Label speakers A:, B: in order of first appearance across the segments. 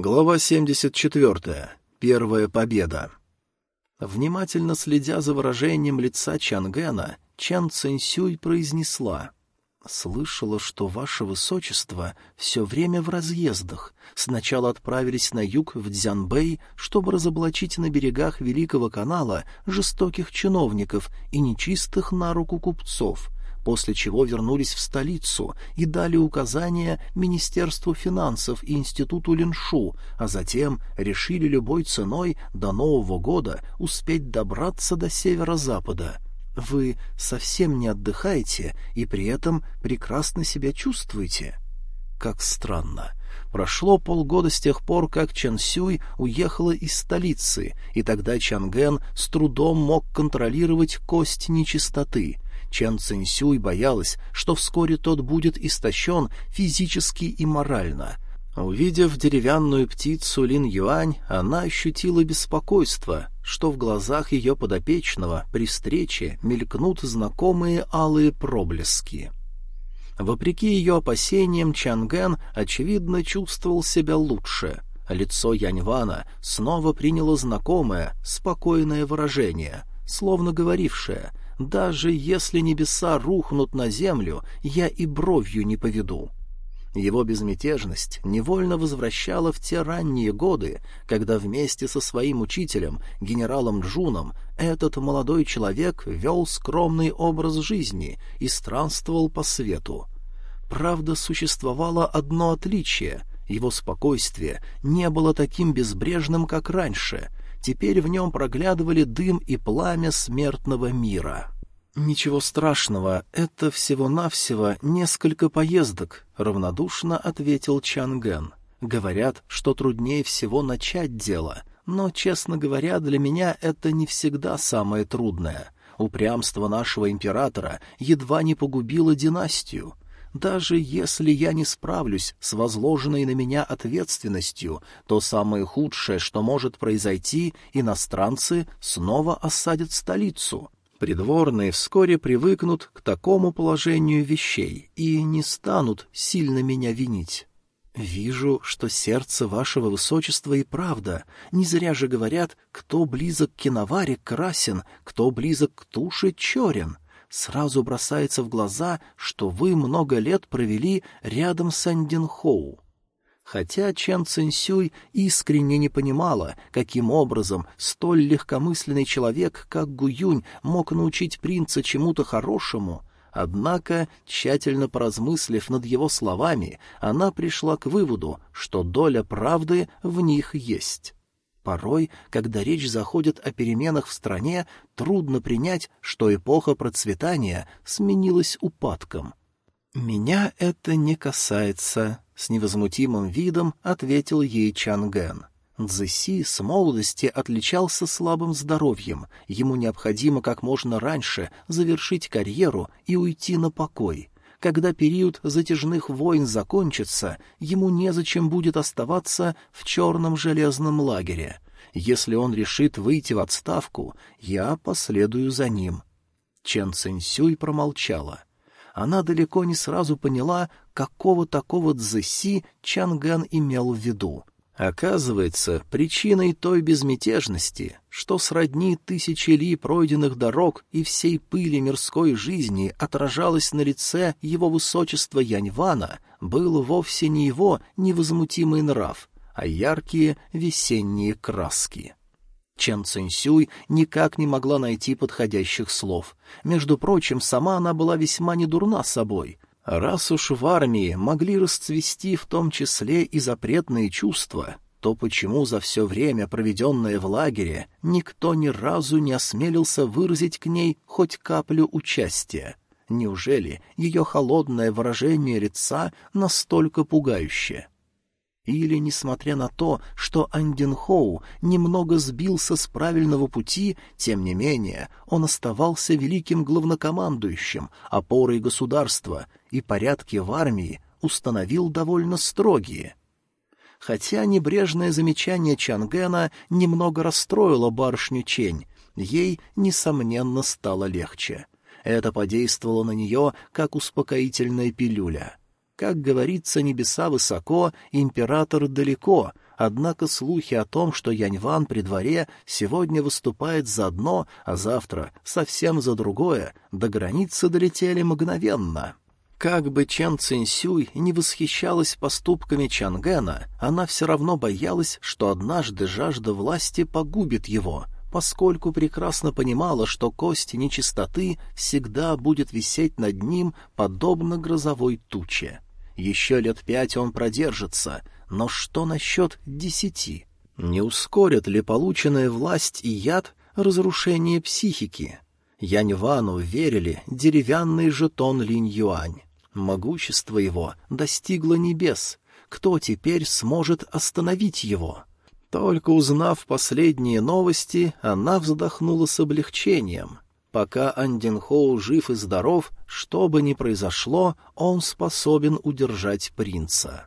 A: Глава 74. Первая победа. Внимательно следя за выражением лица Чангена, Чан Цинсюй произнесла. «Слышала, что ваше высочество все время в разъездах. Сначала отправились на юг в Дзянбэй, чтобы разоблачить на берегах Великого канала жестоких чиновников и нечистых на руку купцов» после чего вернулись в столицу и дали указания Министерству финансов и Институту Линшу, а затем решили любой ценой до Нового года успеть добраться до северо-запада. Вы совсем не отдыхаете и при этом прекрасно себя чувствуете. Как странно. Прошло полгода с тех пор, как Чан Сюй уехала из столицы, и тогда Чанген с трудом мог контролировать кость нечистоты — Чен Цинсюй боялась, что вскоре тот будет истощен физически и морально. Увидев деревянную птицу Лин Юань, она ощутила беспокойство, что в глазах ее подопечного при встрече мелькнут знакомые алые проблески. Вопреки ее опасениям, Чанген, очевидно, чувствовал себя лучше. Лицо Яньвана снова приняло знакомое, спокойное выражение, словно говорившее — даже если небеса рухнут на землю, я и бровью не поведу. Его безмятежность невольно возвращала в те ранние годы, когда вместе со своим учителем, генералом Джуном, этот молодой человек вел скромный образ жизни и странствовал по свету. Правда, существовало одно отличие — его спокойствие не было таким безбрежным, как раньше — Теперь в нем проглядывали дым и пламя смертного мира. «Ничего страшного, это всего-навсего несколько поездок», — равнодушно ответил Чанген. «Говорят, что труднее всего начать дело, но, честно говоря, для меня это не всегда самое трудное. Упрямство нашего императора едва не погубило династию. Даже если я не справлюсь с возложенной на меня ответственностью, то самое худшее, что может произойти, иностранцы снова осадят столицу. Придворные вскоре привыкнут к такому положению вещей и не станут сильно меня винить. «Вижу, что сердце вашего высочества и правда. Не зря же говорят, кто близок к киноваре красен, кто близок к туше черен сразу бросается в глаза, что вы много лет провели рядом с Андинхоу. Хотя Чен Цинсюй искренне не понимала, каким образом столь легкомысленный человек, как Гуюнь, мог научить принца чему-то хорошему, однако, тщательно поразмыслив над его словами, она пришла к выводу, что доля правды в них есть. Порой, когда речь заходит о переменах в стране, трудно принять, что эпоха процветания сменилась упадком. «Меня это не касается», — с невозмутимым видом ответил ей Чанген. Цзэси с молодости отличался слабым здоровьем, ему необходимо как можно раньше завершить карьеру и уйти на покой. Когда период затяжных войн закончится, ему незачем будет оставаться в черном железном лагере. Если он решит выйти в отставку, я последую за ним. Чен Цинсюй промолчала. Она далеко не сразу поняла, какого такого Цзэси Чанган имел в виду. Оказывается, причиной той безмятежности, что сродни тысячи ли пройденных дорог и всей пыли мирской жизни отражалось на лице его высочества Яньвана, был вовсе не его невозмутимый нрав, а яркие весенние краски. Чен Цинсюй никак не могла найти подходящих слов. Между прочим, сама она была весьма недурна собой — Раз уж в армии могли расцвести в том числе и запретные чувства, то почему за все время, проведенное в лагере, никто ни разу не осмелился выразить к ней хоть каплю участия? Неужели ее холодное выражение лица настолько пугающее? Или, несмотря на то, что Андинхоу немного сбился с правильного пути, тем не менее он оставался великим главнокомандующим, опорой государства, и порядки в армии установил довольно строгие. Хотя небрежное замечание Чангена немного расстроило барышню Чень, ей, несомненно, стало легче. Это подействовало на нее, как успокоительная пилюля — как говорится, небеса высоко, император далеко, Однако слухи о том, что Яньван при дворе сегодня выступает за одно, а завтра совсем за другое, до границы долетели мгновенно. Как бы Чен Цинсюй не восхищалась поступками Чангена, она все равно боялась, что однажды жажда власти погубит его, поскольку прекрасно понимала, что кость нечистоты всегда будет висеть над ним, подобно грозовой туче. Еще лет пять он продержится, но что насчет десяти? Не ускорят ли полученная власть и яд разрушение психики? Янь Вану верили деревянный жетон Линь-Юань. Могущество его достигло небес. Кто теперь сможет остановить его? Только узнав последние новости, она вздохнула с облегчением. Пока Андинхоу жив и здоров, что бы ни произошло, он способен удержать принца.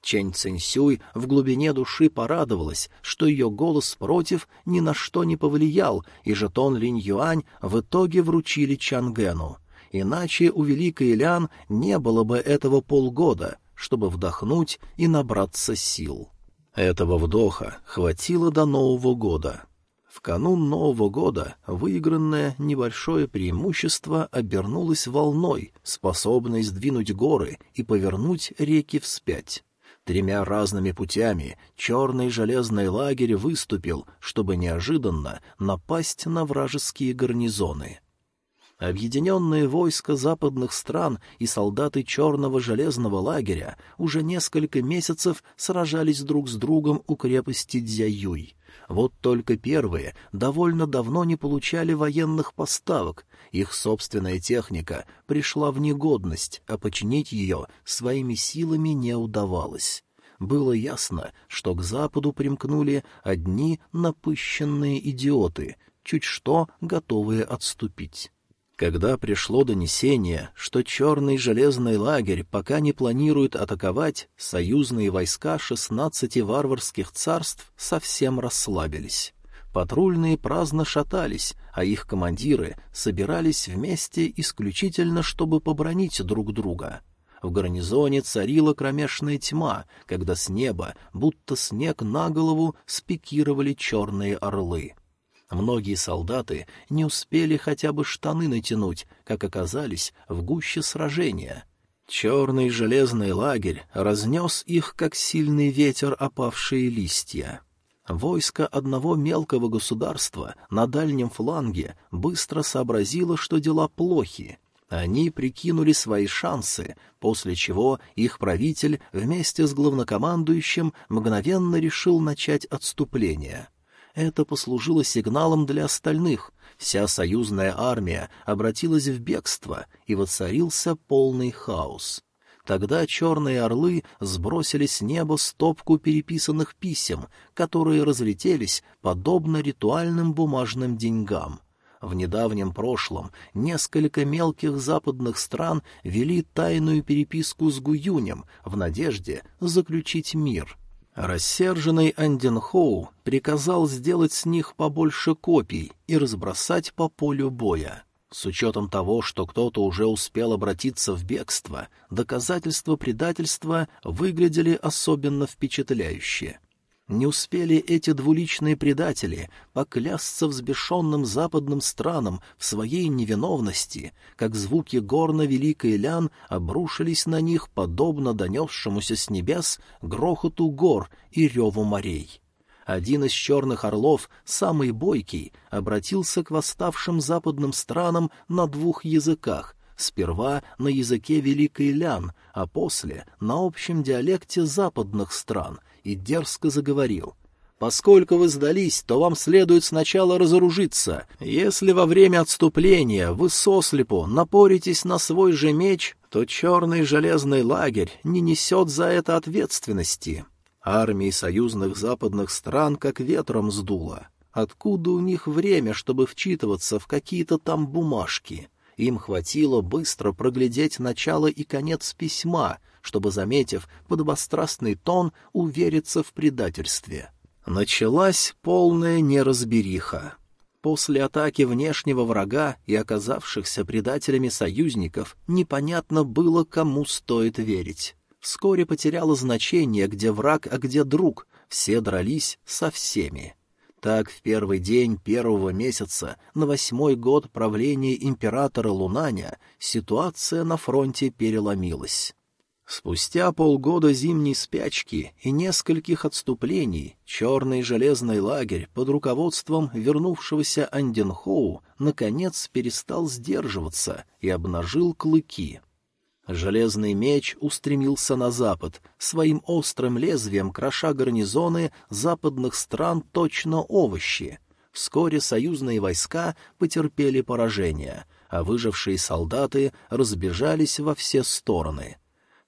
A: Чэнь Цинсюй в глубине души порадовалась, что ее голос против ни на что не повлиял, и жетон Линь Юань в итоге вручили Чангену. Иначе у Великой Лян не было бы этого полгода, чтобы вдохнуть и набраться сил. Этого вдоха хватило до Нового года. В канун Нового года выигранное небольшое преимущество обернулось волной, способной сдвинуть горы и повернуть реки вспять. Тремя разными путями черный железный лагерь выступил, чтобы неожиданно напасть на вражеские гарнизоны. Объединенные войска западных стран и солдаты черного железного лагеря уже несколько месяцев сражались друг с другом у крепости Дзяюй. Вот только первые довольно давно не получали военных поставок, их собственная техника пришла в негодность, а починить ее своими силами не удавалось. Было ясно, что к западу примкнули одни напыщенные идиоты, чуть что готовые отступить. Когда пришло донесение, что черный железный лагерь пока не планирует атаковать, союзные войска шестнадцати варварских царств совсем расслабились. Патрульные праздно шатались, а их командиры собирались вместе исключительно, чтобы побронить друг друга. В гарнизоне царила кромешная тьма, когда с неба, будто снег на голову, спикировали черные орлы. Многие солдаты не успели хотя бы штаны натянуть, как оказались в гуще сражения. Черный железный лагерь разнес их, как сильный ветер опавшие листья. Войско одного мелкого государства на дальнем фланге быстро сообразило, что дела плохи. Они прикинули свои шансы, после чего их правитель вместе с главнокомандующим мгновенно решил начать отступление — это послужило сигналом для остальных. Вся союзная армия обратилась в бегство, и воцарился полный хаос. Тогда черные орлы сбросили с неба стопку переписанных писем, которые разлетелись подобно ритуальным бумажным деньгам. В недавнем прошлом несколько мелких западных стран вели тайную переписку с Гуюнем в надежде заключить мир — Рассерженный Анденхоу приказал сделать с них побольше копий и разбросать по полю боя. С учетом того, что кто-то уже успел обратиться в бегство, доказательства предательства выглядели особенно впечатляюще. Не успели эти двуличные предатели поклясться взбешенным западным странам в своей невиновности, как звуки горна Великой Лян обрушились на них, подобно донесшемуся с небес грохоту гор и реву морей. Один из черных орлов, самый бойкий, обратился к восставшим западным странам на двух языках — сперва на языке Великой Лян, а после — на общем диалекте западных стран — и дерзко заговорил. «Поскольку вы сдались, то вам следует сначала разоружиться. Если во время отступления вы сослепу напоритесь на свой же меч, то черный железный лагерь не несет за это ответственности». Армии союзных западных стран как ветром сдуло. Откуда у них время, чтобы вчитываться в какие-то там бумажки? Им хватило быстро проглядеть начало и конец письма, чтобы, заметив подобострастный тон, увериться в предательстве. Началась полная неразбериха. После атаки внешнего врага и оказавшихся предателями союзников непонятно было, кому стоит верить. Вскоре потеряло значение, где враг, а где друг. все дрались со всеми. Так, в первый день первого месяца, на восьмой год правления императора Лунаня, ситуация на фронте переломилась. Спустя полгода зимней спячки и нескольких отступлений черный железный лагерь под руководством вернувшегося Анденхоу наконец перестал сдерживаться и обнажил клыки. Железный меч устремился на запад, своим острым лезвием кроша гарнизоны западных стран точно овощи. Вскоре союзные войска потерпели поражение, а выжившие солдаты разбежались во все стороны —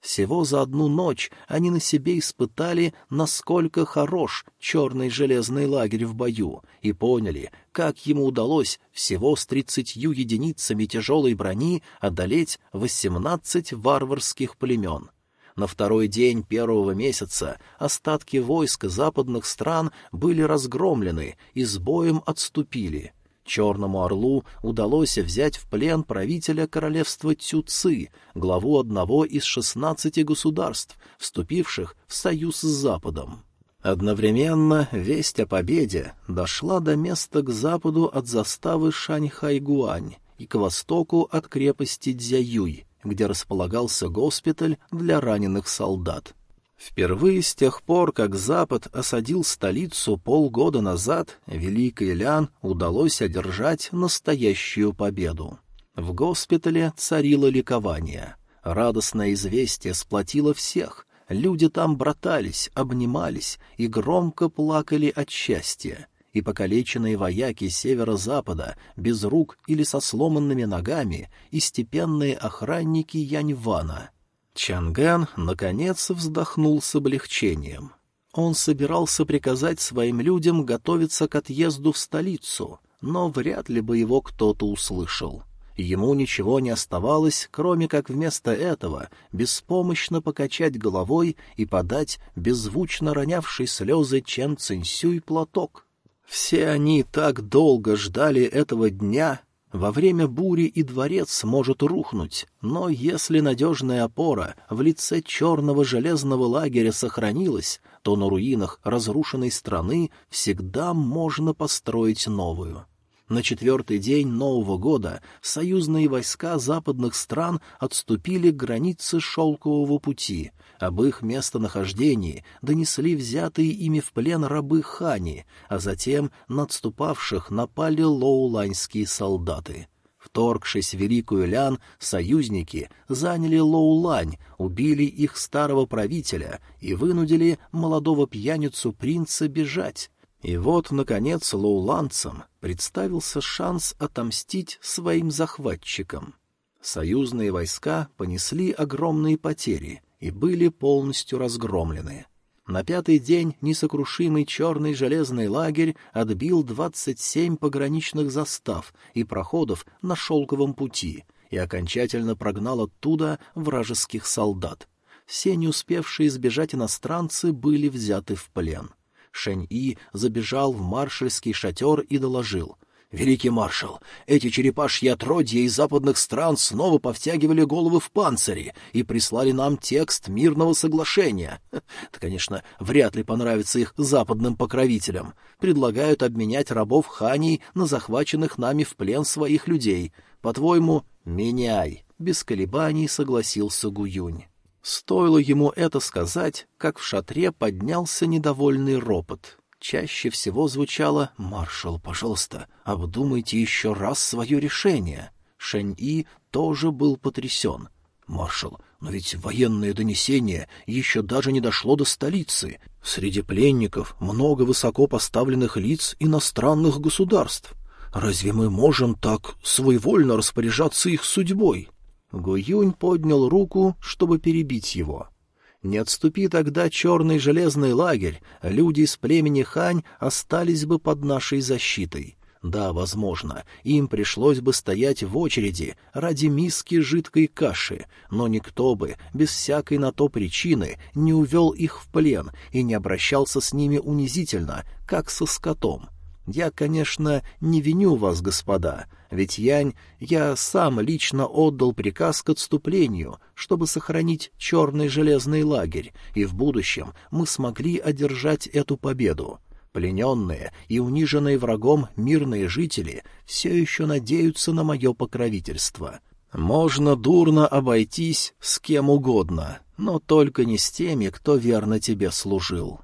A: всего за одну ночь они на себе испытали, насколько хорош черный железный лагерь в бою, и поняли, как ему удалось всего с тридцатью единицами тяжелой брони одолеть восемнадцать варварских племен. На второй день первого месяца остатки войск западных стран были разгромлены и с боем отступили — Черному Орлу удалось взять в плен правителя королевства Цюци, главу одного из шестнадцати государств, вступивших в союз с Западом. Одновременно весть о победе дошла до места к западу от заставы Шаньхайгуань и к востоку от крепости Дзяюй, где располагался госпиталь для раненых солдат. Впервые с тех пор, как Запад осадил столицу полгода назад, Великой Лян удалось одержать настоящую победу. В госпитале царило ликование. Радостное известие сплотило всех. Люди там братались, обнимались и громко плакали от счастья. И покалеченные вояки северо-запада, без рук или со сломанными ногами, и степенные охранники Яньвана — Чанган, наконец, вздохнул с облегчением. Он собирался приказать своим людям готовиться к отъезду в столицу, но вряд ли бы его кто-то услышал. Ему ничего не оставалось, кроме как вместо этого беспомощно покачать головой и подать беззвучно ронявший слезы Чен Цинсюй платок. Все они так долго ждали этого дня, во время бури и дворец может рухнуть, но если надежная опора в лице черного железного лагеря сохранилась, то на руинах разрушенной страны всегда можно построить новую. На четвертый день Нового года союзные войска западных стран отступили к границе Шелкового пути — об их местонахождении донесли взятые ими в плен рабы Хани, а затем на отступавших напали лоуланьские солдаты. Вторгшись в Великую Лян, союзники заняли Лоулань, убили их старого правителя и вынудили молодого пьяницу принца бежать. И вот, наконец, лоуланцам представился шанс отомстить своим захватчикам. Союзные войска понесли огромные потери, и были полностью разгромлены. На пятый день несокрушимый черный железный лагерь отбил двадцать семь пограничных застав и проходов на шелковом пути и окончательно прогнал оттуда вражеских солдат. Все не успевшие сбежать иностранцы были взяты в плен. Шэнь-И забежал в маршальский шатер и доложил. «Великий маршал, эти черепашьи отродья из западных стран снова повтягивали головы в панцире и прислали нам текст мирного соглашения. Это, конечно, вряд ли понравится их западным покровителям. Предлагают обменять рабов Ханей на захваченных нами в плен своих людей. По-твоему, меняй!» — без колебаний согласился Гуюнь. Стоило ему это сказать, как в шатре поднялся недовольный ропот чаще всего звучало «Маршал, пожалуйста, обдумайте еще раз свое решение». Шэнь-И тоже был потрясен. «Маршал, но ведь военное донесение еще даже не дошло до столицы. Среди пленников много высоко поставленных лиц иностранных государств. Разве мы можем так своевольно распоряжаться их судьбой?» Гуюнь поднял руку, чтобы перебить его. Не отступи тогда черный железный лагерь, люди из племени Хань остались бы под нашей защитой. Да, возможно, им пришлось бы стоять в очереди ради миски жидкой каши, но никто бы, без всякой на то причины, не увел их в плен и не обращался с ними унизительно, как со скотом. Я, конечно, не виню вас, господа, ведь Янь, я сам лично отдал приказ к отступлению, чтобы сохранить черный железный лагерь, и в будущем мы смогли одержать эту победу. Плененные и униженные врагом мирные жители все еще надеются на мое покровительство. Можно дурно обойтись с кем угодно, но только не с теми, кто верно тебе служил.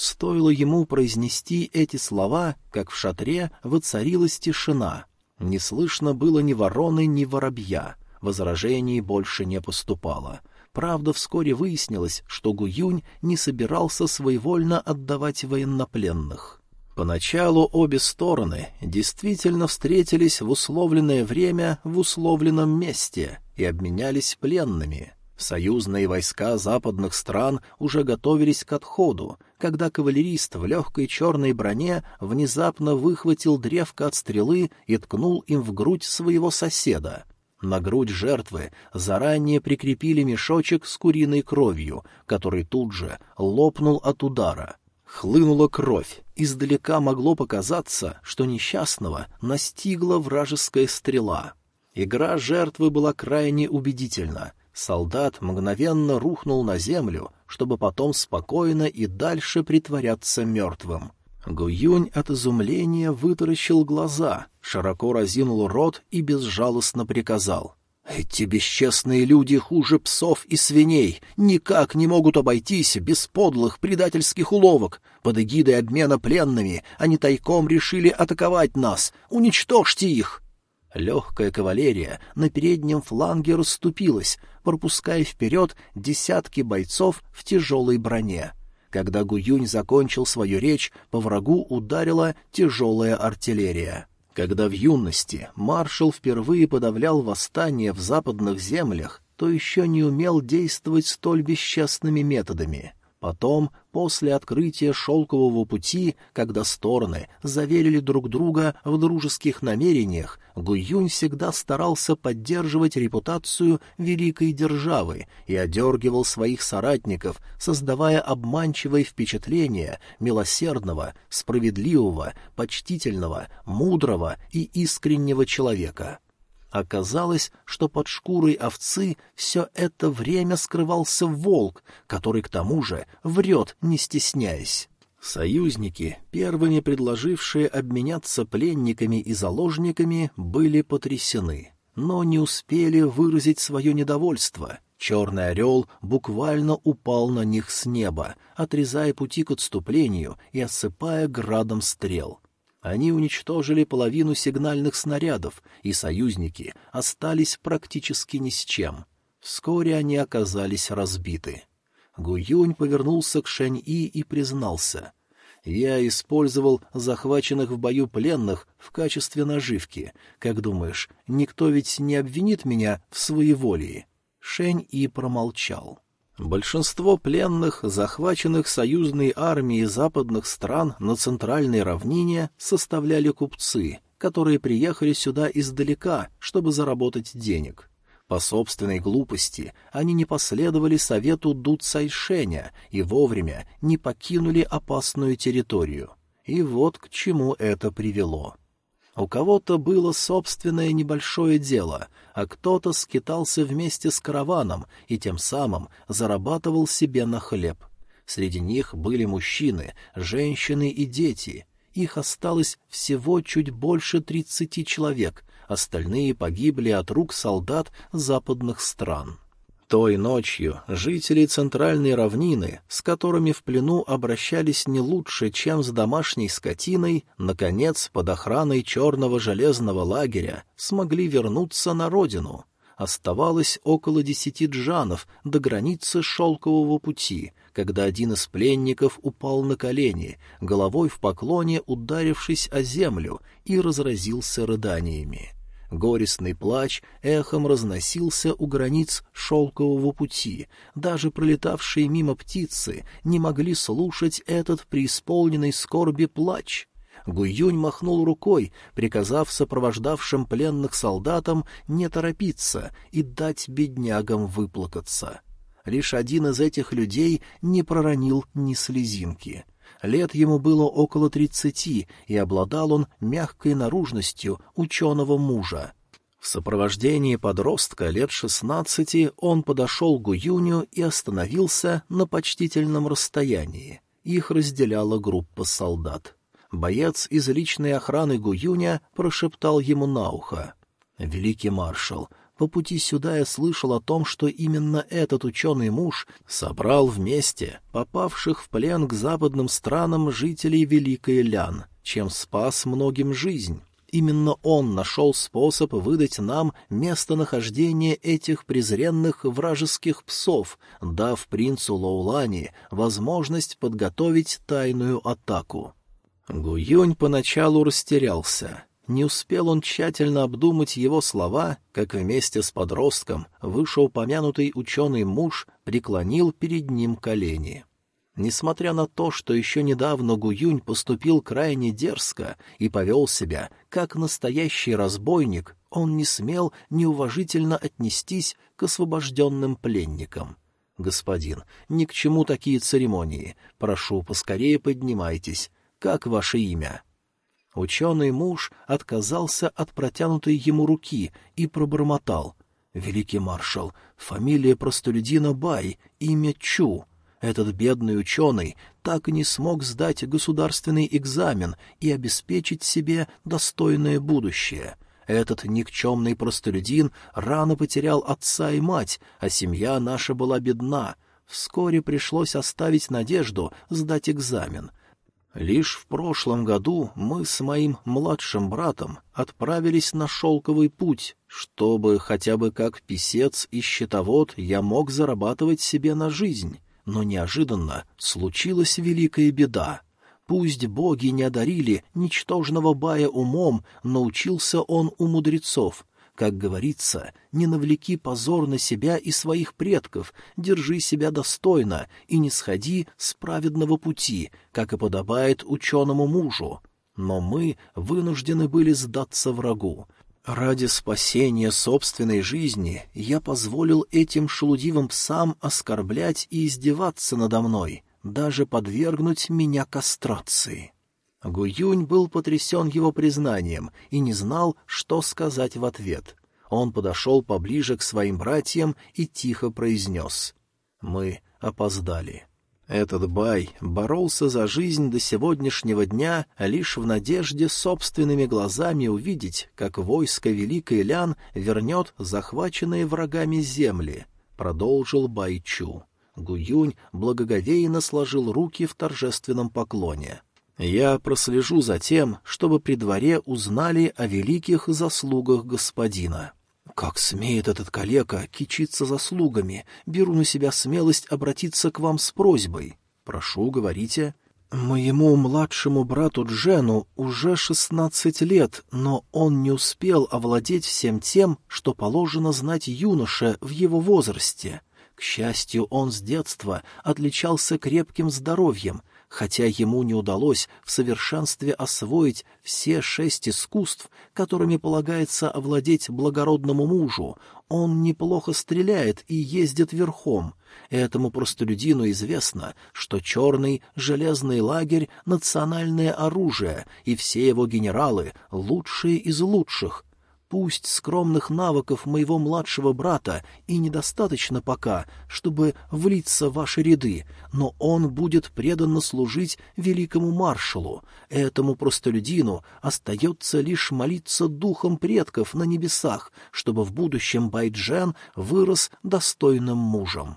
A: Стоило ему произнести эти слова, как в шатре воцарилась тишина. Не слышно было ни вороны, ни воробья. Возражений больше не поступало. Правда, вскоре выяснилось, что Гуюнь не собирался своевольно отдавать военнопленных. Поначалу обе стороны действительно встретились в условленное время в условленном месте и обменялись пленными — Союзные войска западных стран уже готовились к отходу, когда кавалерист в легкой черной броне внезапно выхватил древко от стрелы и ткнул им в грудь своего соседа. На грудь жертвы заранее прикрепили мешочек с куриной кровью, который тут же лопнул от удара. Хлынула кровь. Издалека могло показаться, что несчастного настигла вражеская стрела. Игра жертвы была крайне убедительна — Солдат мгновенно рухнул на землю, чтобы потом спокойно и дальше притворяться мертвым. Гуюнь от изумления вытаращил глаза, широко разинул рот и безжалостно приказал. «Эти бесчестные люди хуже псов и свиней, никак не могут обойтись без подлых предательских уловок. Под эгидой обмена пленными они тайком решили атаковать нас. Уничтожьте их!» Легкая кавалерия на переднем фланге расступилась, пропуская вперед десятки бойцов в тяжелой броне. Когда Гуюнь закончил свою речь, по врагу ударила тяжелая артиллерия. Когда в юности маршал впервые подавлял восстание в западных землях, то еще не умел действовать столь бесчестными методами — Потом, после открытия шелкового пути, когда стороны заверили друг друга в дружеских намерениях, Гуюнь всегда старался поддерживать репутацию великой державы и одергивал своих соратников, создавая обманчивое впечатление милосердного, справедливого, почтительного, мудрого и искреннего человека. Оказалось, что под шкурой овцы все это время скрывался волк, который к тому же врет, не стесняясь. Союзники, первыми предложившие обменяться пленниками и заложниками, были потрясены, но не успели выразить свое недовольство. Черный орел буквально упал на них с неба, отрезая пути к отступлению и осыпая градом стрел. Они уничтожили половину сигнальных снарядов, и союзники остались практически ни с чем. Вскоре они оказались разбиты. Гуюнь повернулся к Шэнь-И и признался. «Я использовал захваченных в бою пленных в качестве наживки. Как думаешь, никто ведь не обвинит меня в своеволии?» Шэнь-И промолчал. Большинство пленных, захваченных союзной армией западных стран на центральной равнине, составляли купцы, которые приехали сюда издалека, чтобы заработать денег. По собственной глупости они не последовали совету Ду Цайшеня и вовремя не покинули опасную территорию. И вот к чему это привело. У кого-то было собственное небольшое дело, а кто-то скитался вместе с караваном и тем самым зарабатывал себе на хлеб. Среди них были мужчины, женщины и дети. Их осталось всего чуть больше тридцати человек, остальные погибли от рук солдат западных стран. Той ночью жители Центральной равнины, с которыми в плену обращались не лучше, чем с домашней скотиной, наконец, под охраной черного железного лагеря, смогли вернуться на родину. Оставалось около десяти джанов до границы шелкового пути, когда один из пленников упал на колени, головой в поклоне ударившись о землю, и разразился рыданиями. Горестный плач эхом разносился у границ шелкового пути. Даже пролетавшие мимо птицы не могли слушать этот преисполненный скорби плач. Гуюнь махнул рукой, приказав сопровождавшим пленных солдатам не торопиться и дать беднягам выплакаться. Лишь один из этих людей не проронил ни слезинки — Лет ему было около тридцати, и обладал он мягкой наружностью ученого мужа. В сопровождении подростка лет шестнадцати он подошел к Гуюню и остановился на почтительном расстоянии. Их разделяла группа солдат. Боец из личной охраны Гуюня прошептал ему на ухо. «Великий маршал, по пути сюда я слышал о том, что именно этот ученый муж собрал вместе попавших в плен к западным странам жителей Великой Лян, чем спас многим жизнь. Именно он нашел способ выдать нам местонахождение этих презренных вражеских псов, дав принцу Лоулани возможность подготовить тайную атаку. Гуюнь поначалу растерялся. Не успел он тщательно обдумать его слова, как вместе с подростком вышеупомянутый ученый муж преклонил перед ним колени. Несмотря на то, что еще недавно Гуюнь поступил крайне дерзко и повел себя как настоящий разбойник, он не смел неуважительно отнестись к освобожденным пленникам. «Господин, ни к чему такие церемонии. Прошу, поскорее поднимайтесь. Как ваше имя?» Ученый муж отказался от протянутой ему руки и пробормотал. «Великий маршал, фамилия простолюдина Бай, имя Чу». Этот бедный ученый так и не смог сдать государственный экзамен и обеспечить себе достойное будущее. Этот никчемный простолюдин рано потерял отца и мать, а семья наша была бедна. Вскоре пришлось оставить надежду сдать экзамен. Лишь в прошлом году мы с моим младшим братом отправились на шелковый путь, чтобы хотя бы как писец и счетовод я мог зарабатывать себе на жизнь. Но неожиданно случилась великая беда. Пусть боги не одарили ничтожного бая умом, научился он у мудрецов. Как говорится, не навлеки позор на себя и своих предков, держи себя достойно и не сходи с праведного пути, как и подобает ученому мужу. Но мы вынуждены были сдаться врагу. Ради спасения собственной жизни я позволил этим шелудивым псам оскорблять и издеваться надо мной, даже подвергнуть меня кастрации. Гуюнь был потрясен его признанием и не знал, что сказать в ответ. Он подошел поближе к своим братьям и тихо произнес «Мы опоздали». Этот бай боролся за жизнь до сегодняшнего дня лишь в надежде собственными глазами увидеть, как войско Великой Лян вернет захваченные врагами земли, — продолжил Байчу. Гуюнь благоговейно сложил руки в торжественном поклоне. «Я прослежу за тем, чтобы при дворе узнали о великих заслугах господина». «Как смеет этот калека кичиться заслугами? Беру на себя смелость обратиться к вам с просьбой. Прошу, говорите». «Моему младшему брату Джену уже шестнадцать лет, но он не успел овладеть всем тем, что положено знать юноше в его возрасте. К счастью, он с детства отличался крепким здоровьем, хотя ему не удалось в совершенстве освоить все шесть искусств, которыми полагается овладеть благородному мужу, он неплохо стреляет и ездит верхом. Этому простолюдину известно, что черный железный лагерь — национальное оружие, и все его генералы — лучшие из лучших, Пусть скромных навыков моего младшего брата и недостаточно пока, чтобы влиться в ваши ряды, но он будет преданно служить великому маршалу. Этому простолюдину остается лишь молиться духом предков на небесах, чтобы в будущем Байджен вырос достойным мужем».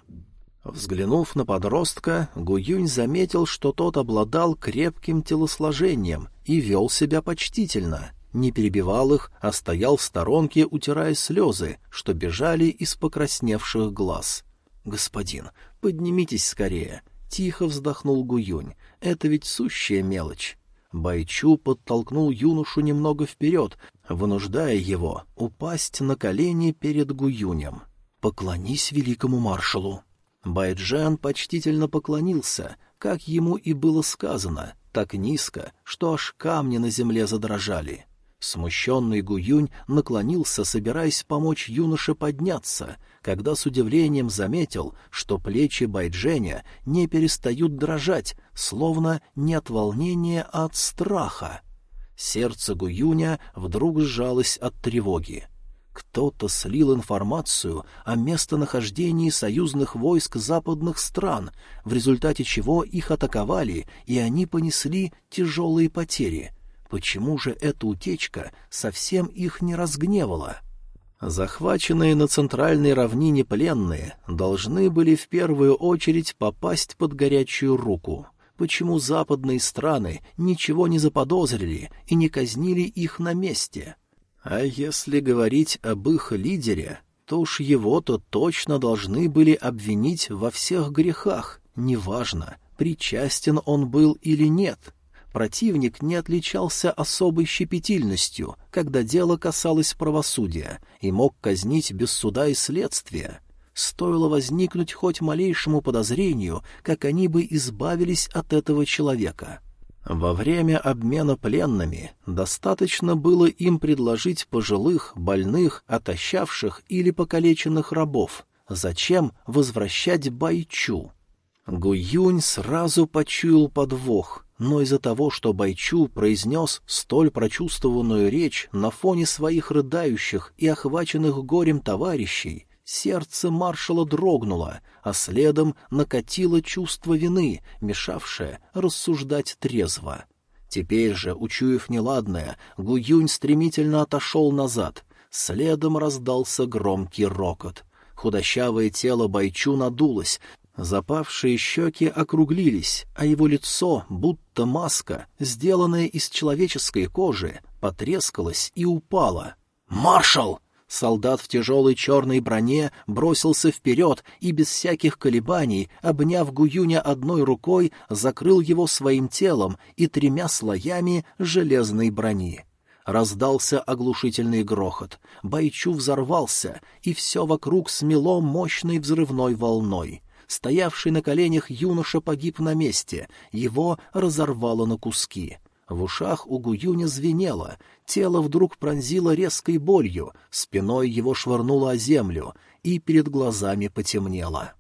A: Взглянув на подростка, Гуюнь заметил, что тот обладал крепким телосложением и вел себя почтительно — не перебивал их, а стоял в сторонке, утирая слезы, что бежали из покрасневших глаз. «Господин, поднимитесь скорее!» — тихо вздохнул Гуюнь. «Это ведь сущая мелочь». Байчу подтолкнул юношу немного вперед, вынуждая его упасть на колени перед Гуюнем. «Поклонись великому маршалу!» Байджан почтительно поклонился, как ему и было сказано, так низко, что аж камни на земле задрожали. Смущенный Гуюнь наклонился, собираясь помочь юноше подняться, когда с удивлением заметил, что плечи Байдженя не перестают дрожать, словно не от волнения, а от страха. Сердце Гуюня вдруг сжалось от тревоги. Кто-то слил информацию о местонахождении союзных войск западных стран, в результате чего их атаковали, и они понесли тяжелые потери. Почему же эта утечка совсем их не разгневала? Захваченные на центральной равнине пленные должны были в первую очередь попасть под горячую руку. Почему западные страны ничего не заподозрили и не казнили их на месте? — а если говорить об их лидере, то уж его-то точно должны были обвинить во всех грехах, неважно, причастен он был или нет. Противник не отличался особой щепетильностью, когда дело касалось правосудия, и мог казнить без суда и следствия. Стоило возникнуть хоть малейшему подозрению, как они бы избавились от этого человека. Во время обмена пленными достаточно было им предложить пожилых, больных, отощавших или покалеченных рабов. Зачем возвращать Байчу? Гуюнь сразу почуял подвох, но из-за того, что Байчу произнес столь прочувствованную речь на фоне своих рыдающих и охваченных горем товарищей, Сердце маршала дрогнуло, а следом накатило чувство вины, мешавшее рассуждать трезво. Теперь же, учуяв неладное, Гуюнь стремительно отошел назад. Следом раздался громкий рокот. Худощавое тело Байчу надулось, запавшие щеки округлились, а его лицо, будто маска, сделанная из человеческой кожи, потрескалось и упало. «Маршал!» Солдат в тяжелой черной броне бросился вперед и без всяких колебаний, обняв Гуюня одной рукой, закрыл его своим телом и тремя слоями железной брони. Раздался оглушительный грохот. Байчу взорвался, и все вокруг смело мощной взрывной волной. Стоявший на коленях юноша погиб на месте, его разорвало на куски. В ушах у Гуюня звенело, тело вдруг пронзило резкой болью, спиной его швырнуло о землю, и перед глазами потемнело.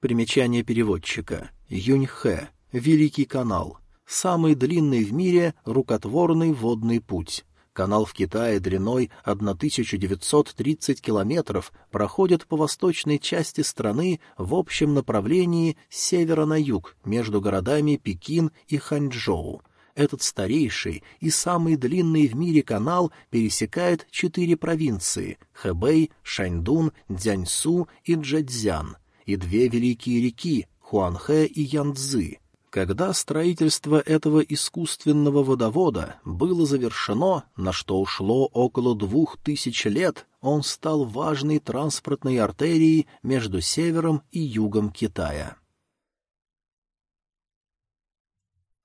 A: Примечание переводчика. Юньхэ. Великий канал. Самый длинный в мире рукотворный водный путь. Канал в Китае длиной 1930 километров проходит по восточной части страны в общем направлении с севера на юг между городами Пекин и Ханчжоу. Этот старейший и самый длинный в мире канал пересекает четыре провинции — Хэбэй, Шаньдун, Дзяньсу и Джэцзян, и две великие реки — Хуанхэ и Янцзы — когда строительство этого искусственного водовода было завершено, на что ушло около двух тысяч лет, он стал важной транспортной артерией между севером и югом Китая.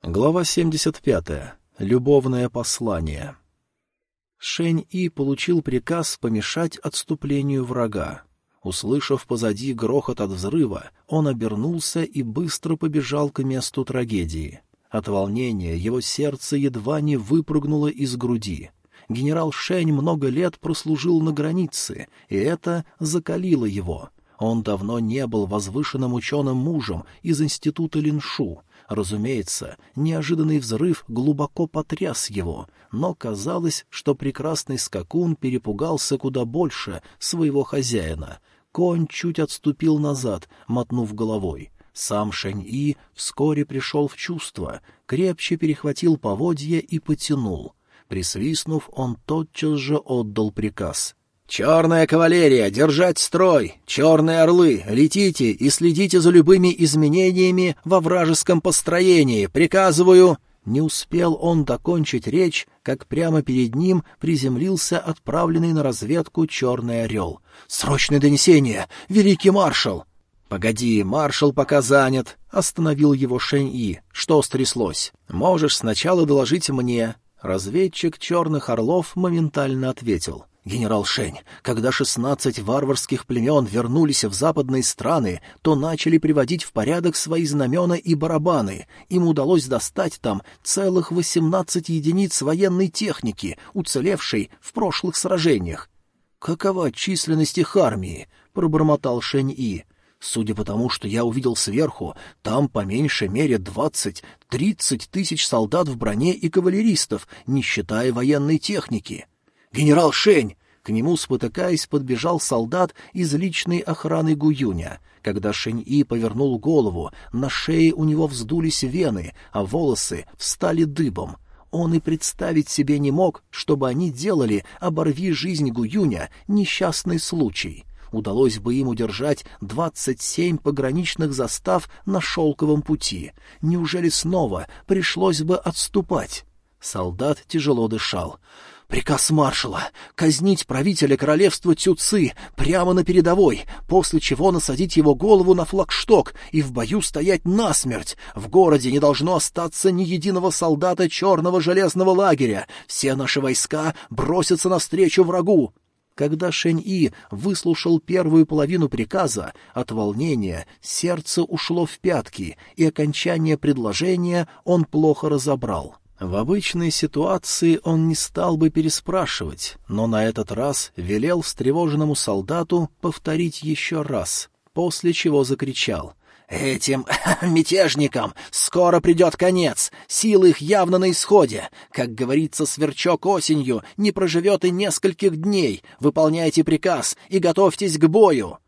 A: Глава 75. Любовное послание. Шэнь-И получил приказ помешать отступлению врага. Услышав позади грохот от взрыва, он обернулся и быстро побежал к месту трагедии. От волнения его сердце едва не выпрыгнуло из груди. Генерал Шень много лет прослужил на границе, и это закалило его. Он давно не был возвышенным ученым мужем из института Линшу. Разумеется, неожиданный взрыв глубоко потряс его, но казалось, что прекрасный скакун перепугался куда больше своего хозяина — Конь чуть отступил назад, мотнув головой. Сам Шэнь-И вскоре пришел в чувство, крепче перехватил поводья и потянул. Присвистнув, он тотчас же отдал приказ. «Черная кавалерия! Держать строй! Черные орлы! Летите и следите за любыми изменениями во вражеском построении! Приказываю...» Не успел он докончить речь, как прямо перед ним приземлился отправленный на разведку черный орел. «Срочное донесение! Великий маршал!» «Погоди, маршал пока занят», — остановил его Шэнь-И. «Что стряслось? Можешь сначала доложить мне». Разведчик черных орлов моментально ответил. Генерал Шень, когда шестнадцать варварских племен вернулись в западные страны, то начали приводить в порядок свои знамена и барабаны. Им удалось достать там целых восемнадцать единиц военной техники, уцелевшей в прошлых сражениях. «Какова численность их армии?» — пробормотал Шень-И. Судя по тому, что я увидел сверху, там по меньшей мере двадцать-тридцать тысяч солдат в броне и кавалеристов, не считая военной техники. «Генерал Шень!» К нему, спотыкаясь, подбежал солдат из личной охраны Гуюня. Когда Шень-И повернул голову, на шее у него вздулись вены, а волосы встали дыбом. Он и представить себе не мог, чтобы они делали «оборви жизнь Гуюня» несчастный случай. Удалось бы им удержать двадцать семь пограничных застав на шелковом пути. Неужели снова пришлось бы отступать? Солдат тяжело дышал. Приказ маршала — казнить правителя королевства Тюци прямо на передовой, после чего насадить его голову на флагшток и в бою стоять насмерть. В городе не должно остаться ни единого солдата черного железного лагеря. Все наши войска бросятся навстречу врагу. Когда Шэнь-И выслушал первую половину приказа, от волнения сердце ушло в пятки, и окончание предложения он плохо разобрал. В обычной ситуации он не стал бы переспрашивать, но на этот раз велел встревоженному солдату повторить еще раз, после чего закричал. «Этим мятежникам скоро придет конец, силы их явно на исходе. Как говорится, сверчок осенью не проживет и нескольких дней. Выполняйте приказ и готовьтесь к бою!»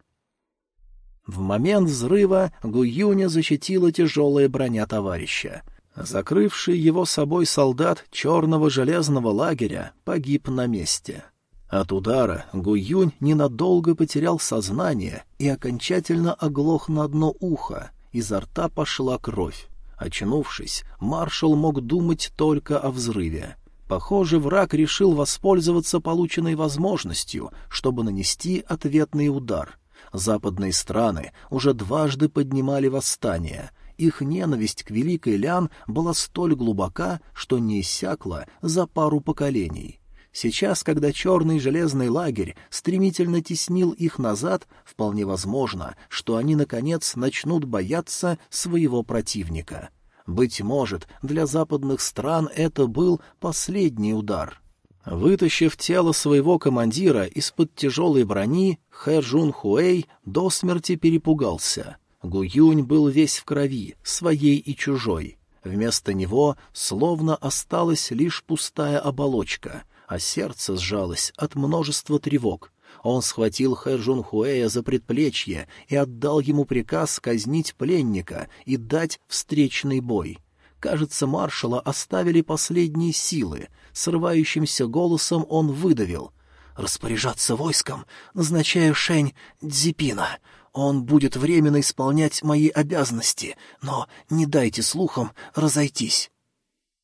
A: В момент взрыва Гуюня защитила тяжелая броня товарища. Закрывший его собой солдат черного железного лагеря погиб на месте. От удара Гуюнь ненадолго потерял сознание и окончательно оглох на одно ухо, изо рта пошла кровь. Очнувшись, маршал мог думать только о взрыве. Похоже, враг решил воспользоваться полученной возможностью, чтобы нанести ответный удар. Западные страны уже дважды поднимали восстание — их ненависть к Великой Лян была столь глубока, что не иссякла за пару поколений. Сейчас, когда черный железный лагерь стремительно теснил их назад, вполне возможно, что они, наконец, начнут бояться своего противника. Быть может, для западных стран это был последний удар. Вытащив тело своего командира из-под тяжелой брони, Хэ Жун Хуэй до смерти перепугался — Гуюнь был весь в крови, своей и чужой. Вместо него словно осталась лишь пустая оболочка, а сердце сжалось от множества тревог. Он схватил Хэ Хуэя за предплечье и отдал ему приказ казнить пленника и дать встречный бой. Кажется, маршала оставили последние силы. Срывающимся голосом он выдавил. «Распоряжаться войском назначаю Шень Дзипина. Он будет временно исполнять мои обязанности, но не дайте слухам разойтись».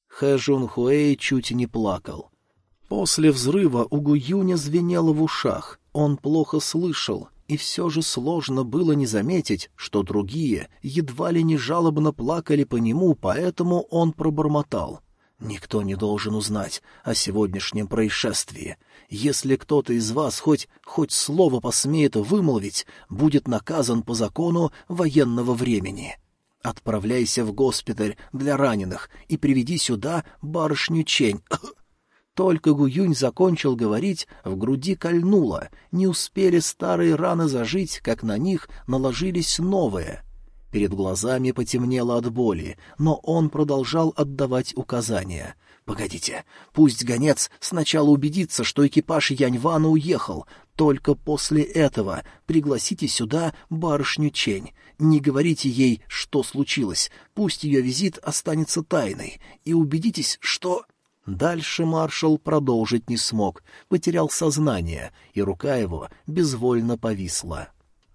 A: Хэ Жун Хуэй чуть не плакал. После взрыва у Гуюня звенело в ушах, он плохо слышал, и все же сложно было не заметить, что другие едва ли не жалобно плакали по нему, поэтому он пробормотал. «Никто не должен узнать о сегодняшнем происшествии. Если кто-то из вас хоть, хоть слово посмеет вымолвить, будет наказан по закону военного времени. Отправляйся в госпиталь для раненых и приведи сюда барышню Чень. Только Гуюнь закончил говорить, в груди кольнуло, не успели старые раны зажить, как на них наложились новые — Перед глазами потемнело от боли, но он продолжал отдавать указания. «Погодите, пусть гонец сначала убедится, что экипаж Яньвана уехал. Только после этого пригласите сюда барышню Чень. Не говорите ей, что случилось. Пусть ее визит останется тайной. И убедитесь, что...» Дальше маршал продолжить не смог, потерял сознание, и рука его безвольно повисла.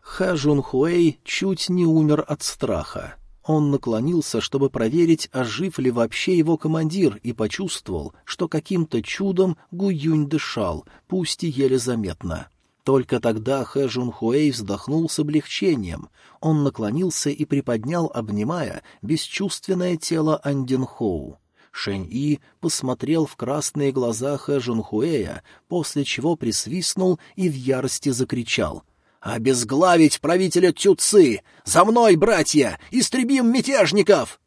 A: Ха Хуэй чуть не умер от страха. Он наклонился, чтобы проверить, а жив ли вообще его командир, и почувствовал, что каким-то чудом Гуюнь дышал, пусть и еле заметно. Только тогда Хэ Хуэй вздохнул с облегчением. Он наклонился и приподнял, обнимая бесчувственное тело Андин Хоу. Шэнь-И посмотрел в красные глаза Хэ Жунхуэя, после чего присвистнул и в ярости закричал. «Обезглавить правителя Тюци! За мной, братья! Истребим мятежников!»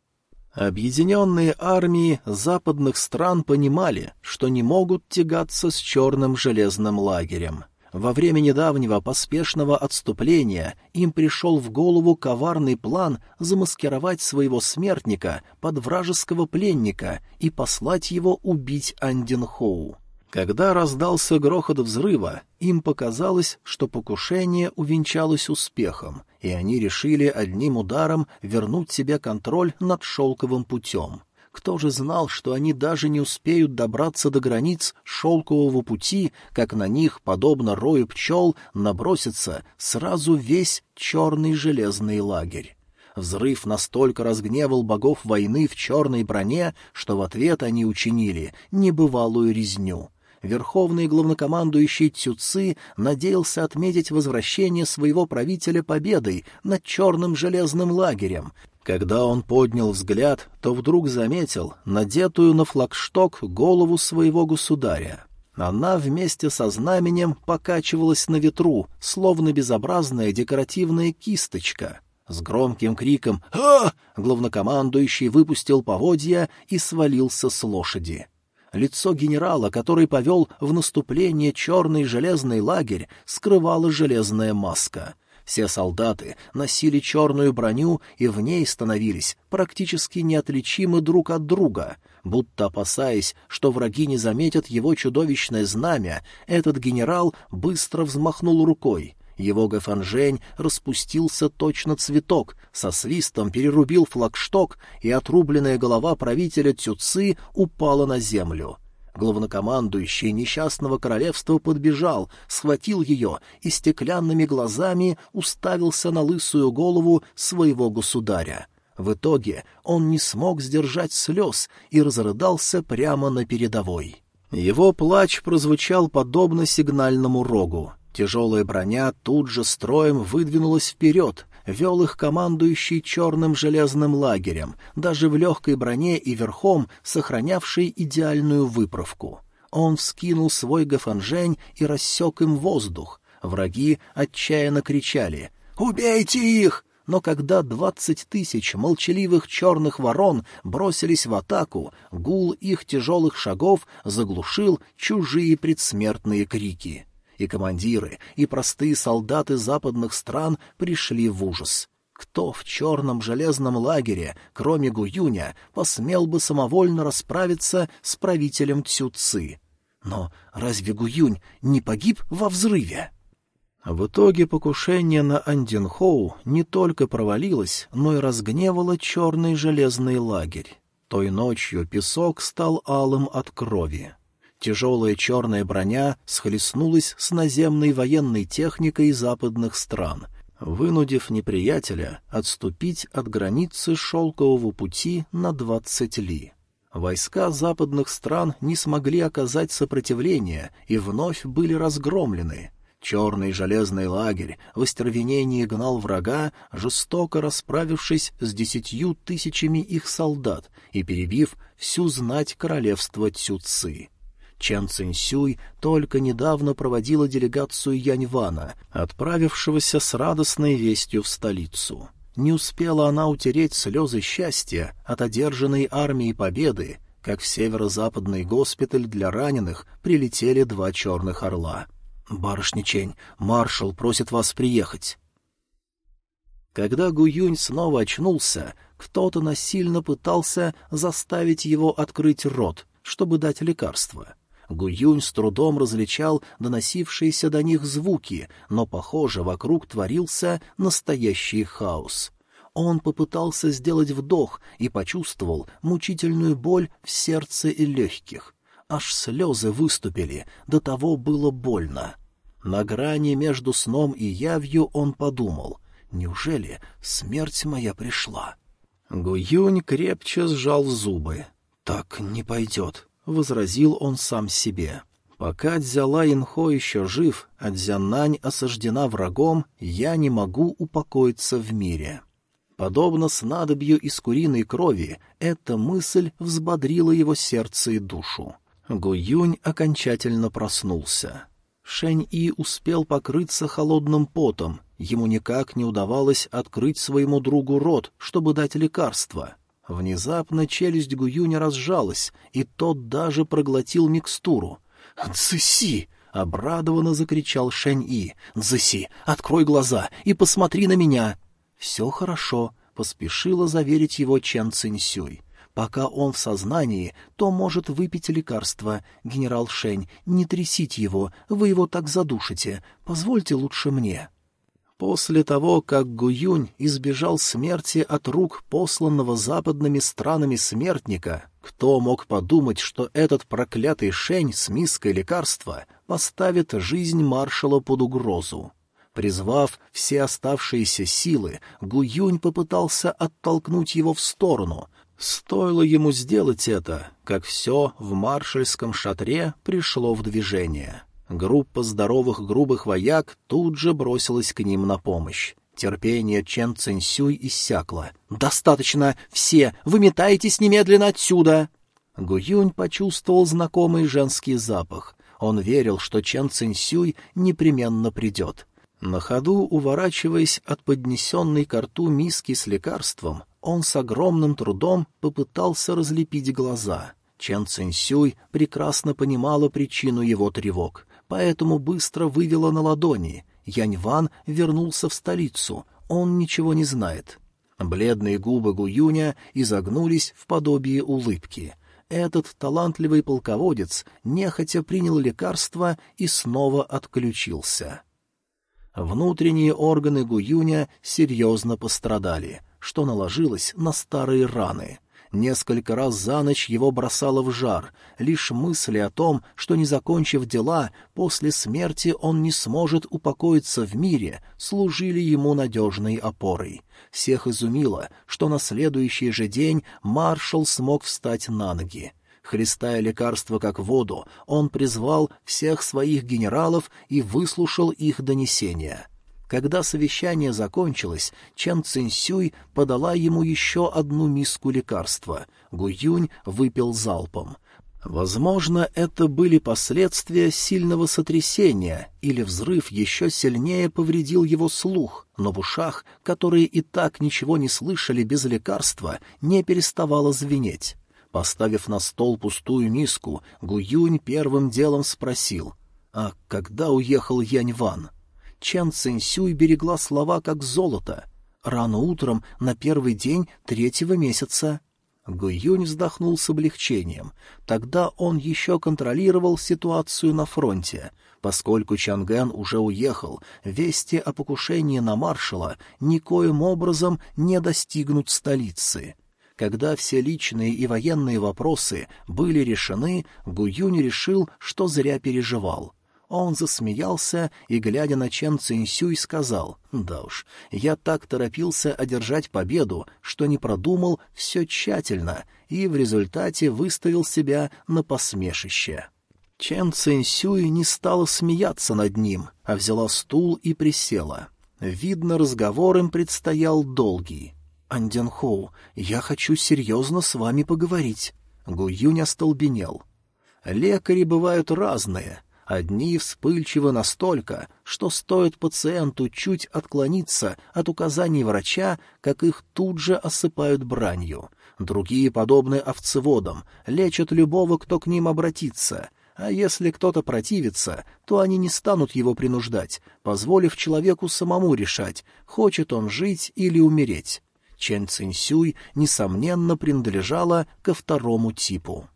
A: Объединенные армии западных стран понимали, что не могут тягаться с черным железным лагерем. Во время недавнего поспешного отступления им пришел в голову коварный план замаскировать своего смертника под вражеского пленника и послать его убить Андинхоу. Когда раздался грохот взрыва, им показалось, что покушение увенчалось успехом, и они решили одним ударом вернуть себе контроль над шелковым путем. Кто же знал, что они даже не успеют добраться до границ шелкового пути, как на них, подобно рою пчел, набросится сразу весь черный железный лагерь? Взрыв настолько разгневал богов войны в черной броне, что в ответ они учинили небывалую резню — верховный главнокомандующий Цюци надеялся отметить возвращение своего правителя победой над черным железным лагерем. Когда он поднял взгляд, то вдруг заметил надетую на флагшток голову своего государя. Она вместе со знаменем покачивалась на ветру, словно безобразная декоративная кисточка. С громким криком «А!» главнокомандующий выпустил поводья и свалился с лошади. Лицо генерала, который повел в наступление черный железный лагерь, скрывала железная маска. Все солдаты носили черную броню и в ней становились практически неотличимы друг от друга. Будто опасаясь, что враги не заметят его чудовищное знамя, этот генерал быстро взмахнул рукой. Его гафанжень распустился точно цветок, со свистом перерубил флагшток, и отрубленная голова правителя Цюци упала на землю. Главнокомандующий несчастного королевства подбежал, схватил ее и стеклянными глазами уставился на лысую голову своего государя. В итоге он не смог сдержать слез и разрыдался прямо на передовой. Его плач прозвучал подобно сигнальному рогу. Тяжелая броня тут же строем выдвинулась вперед, вел их командующий черным железным лагерем, даже в легкой броне и верхом, сохранявший идеальную выправку. Он вскинул свой гафанжень и рассек им воздух. Враги отчаянно кричали «Убейте их!» но когда двадцать тысяч молчаливых черных ворон бросились в атаку, гул их тяжелых шагов заглушил чужие предсмертные крики и командиры, и простые солдаты западных стран пришли в ужас. Кто в черном железном лагере, кроме Гуюня, посмел бы самовольно расправиться с правителем Цюци? Но разве Гуюнь не погиб во взрыве? В итоге покушение на Андинхоу не только провалилось, но и разгневало черный железный лагерь. Той ночью песок стал алым от крови. Тяжелая черная броня схлестнулась с наземной военной техникой западных стран, вынудив неприятеля отступить от границы шелкового пути на двадцать ли. Войска западных стран не смогли оказать сопротивление и вновь были разгромлены. Черный железный лагерь в остервенении гнал врага, жестоко расправившись с десятью тысячами их солдат и перебив всю знать королевства Цюци. Чан Цинсюй только недавно проводила делегацию Яньвана, отправившегося с радостной вестью в столицу. Не успела она утереть слезы счастья от одержанной армии победы, как в северо-западный госпиталь для раненых прилетели два черных орла. «Барышня Чень, маршал просит вас приехать». Когда Гуюнь снова очнулся, кто-то насильно пытался заставить его открыть рот, чтобы дать лекарство. Гуюнь с трудом различал доносившиеся до них звуки, но, похоже, вокруг творился настоящий хаос. Он попытался сделать вдох и почувствовал мучительную боль в сердце и легких. Аж слезы выступили, до того было больно. На грани между сном и явью он подумал, неужели смерть моя пришла? Гуюнь крепче сжал зубы. Так не пойдет. — возразил он сам себе. «Пока Дзяла Инхо еще жив, а Дзянань осаждена врагом, я не могу упокоиться в мире». Подобно снадобью из куриной крови, эта мысль взбодрила его сердце и душу. Гуюнь окончательно проснулся. Шэнь-И успел покрыться холодным потом, ему никак не удавалось открыть своему другу рот, чтобы дать лекарство. Внезапно челюсть Гуюня разжалась, и тот даже проглотил микстуру. «Цыси!» — обрадованно закричал Шэнь-И. «Цыси, открой глаза и посмотри на меня!» «Все хорошо», — поспешила заверить его Чен Цинсюй. Пока он в сознании, то может выпить лекарство. Генерал Шень, не трясите его, вы его так задушите. Позвольте лучше мне». После того, как Гуюнь избежал смерти от рук посланного западными странами смертника, кто мог подумать, что этот проклятый Шень с миской лекарства поставит жизнь маршала под угрозу? Призвав все оставшиеся силы, Гуюнь попытался оттолкнуть его в сторону, Стоило ему сделать это, как все в маршальском шатре пришло в движение. Группа здоровых грубых вояк тут же бросилась к ним на помощь. Терпение Чен Цинсюй иссякло. «Достаточно! Все! Выметайтесь немедленно отсюда!» Гуюнь почувствовал знакомый женский запах. Он верил, что Чен Цинсюй непременно придет. На ходу, уворачиваясь от поднесенной к рту миски с лекарством, он с огромным трудом попытался разлепить глаза. Чен Цинсюй прекрасно понимала причину его тревог, поэтому быстро вывела на ладони. Янь Ван вернулся в столицу, он ничего не знает. Бледные губы Гуюня изогнулись в подобие улыбки. Этот талантливый полководец нехотя принял лекарство и снова отключился. Внутренние органы Гуюня серьезно пострадали, что наложилось на старые раны. Несколько раз за ночь его бросало в жар. Лишь мысли о том, что, не закончив дела, после смерти он не сможет упокоиться в мире, служили ему надежной опорой. Всех изумило, что на следующий же день маршал смог встать на ноги. Хлестая лекарство как воду, он призвал всех своих генералов и выслушал их донесения. Когда совещание закончилось, Чан Цинсюй подала ему еще одну миску лекарства. Гуюнь выпил залпом. Возможно, это были последствия сильного сотрясения, или взрыв еще сильнее повредил его слух, но в ушах, которые и так ничего не слышали без лекарства, не переставало звенеть. Поставив на стол пустую миску, Гуюнь первым делом спросил, «А когда уехал Янь Ван?» Чан Цинсюй берегла слова как золото. «Рано утром, на первый день третьего месяца». Гуюнь вздохнул с облегчением. Тогда он еще контролировал ситуацию на фронте. Поскольку Чангэн уже уехал, вести о покушении на маршала никоим образом не достигнут столицы. Когда все личные и военные вопросы были решены, Гуюнь решил, что зря переживал. Он засмеялся и, глядя на Чен Цинсюй, сказал, «Да уж, я так торопился одержать победу, что не продумал все тщательно и в результате выставил себя на посмешище». Чен Цинсюй не стала смеяться над ним, а взяла стул и присела. Видно, разговор им предстоял долгий. «Анденхоу, я хочу серьезно с вами поговорить». Гуюнь остолбенел. «Лекари бывают разные. Одни вспыльчивы настолько, что стоит пациенту чуть отклониться от указаний врача, как их тут же осыпают бранью. Другие, подобны овцеводам, лечат любого, кто к ним обратится». А если кто-то противится, то они не станут его принуждать, позволив человеку самому решать, хочет он жить или умереть. Чен Цинсюй, несомненно, принадлежала ко второму типу.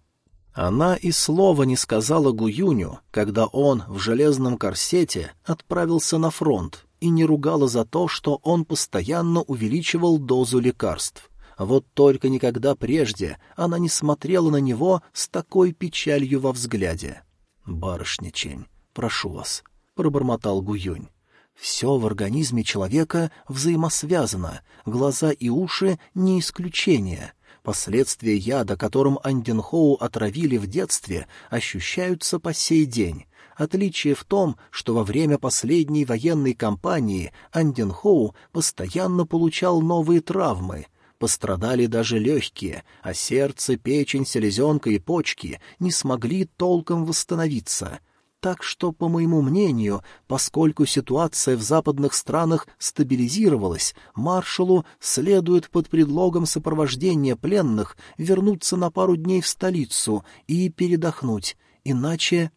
A: Она и слова не сказала Гуюню, когда он в железном корсете отправился на фронт, и не ругала за то, что он постоянно увеличивал дозу лекарств. Вот только никогда прежде она не смотрела на него с такой печалью во взгляде. «Барышня Чень, прошу вас», — пробормотал Гуюнь. Все в организме человека взаимосвязано, глаза и уши — не исключение. Последствия яда, которым Анденхоу отравили в детстве, ощущаются по сей день. Отличие в том, что во время последней военной кампании Анденхоу постоянно получал новые травмы. Пострадали даже легкие, а сердце, печень, селезенка и почки не смогли толком восстановиться — так что, по моему мнению, поскольку ситуация в западных странах стабилизировалась, маршалу следует под предлогом сопровождения пленных вернуться на пару дней в столицу и передохнуть, иначе...